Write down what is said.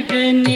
गगन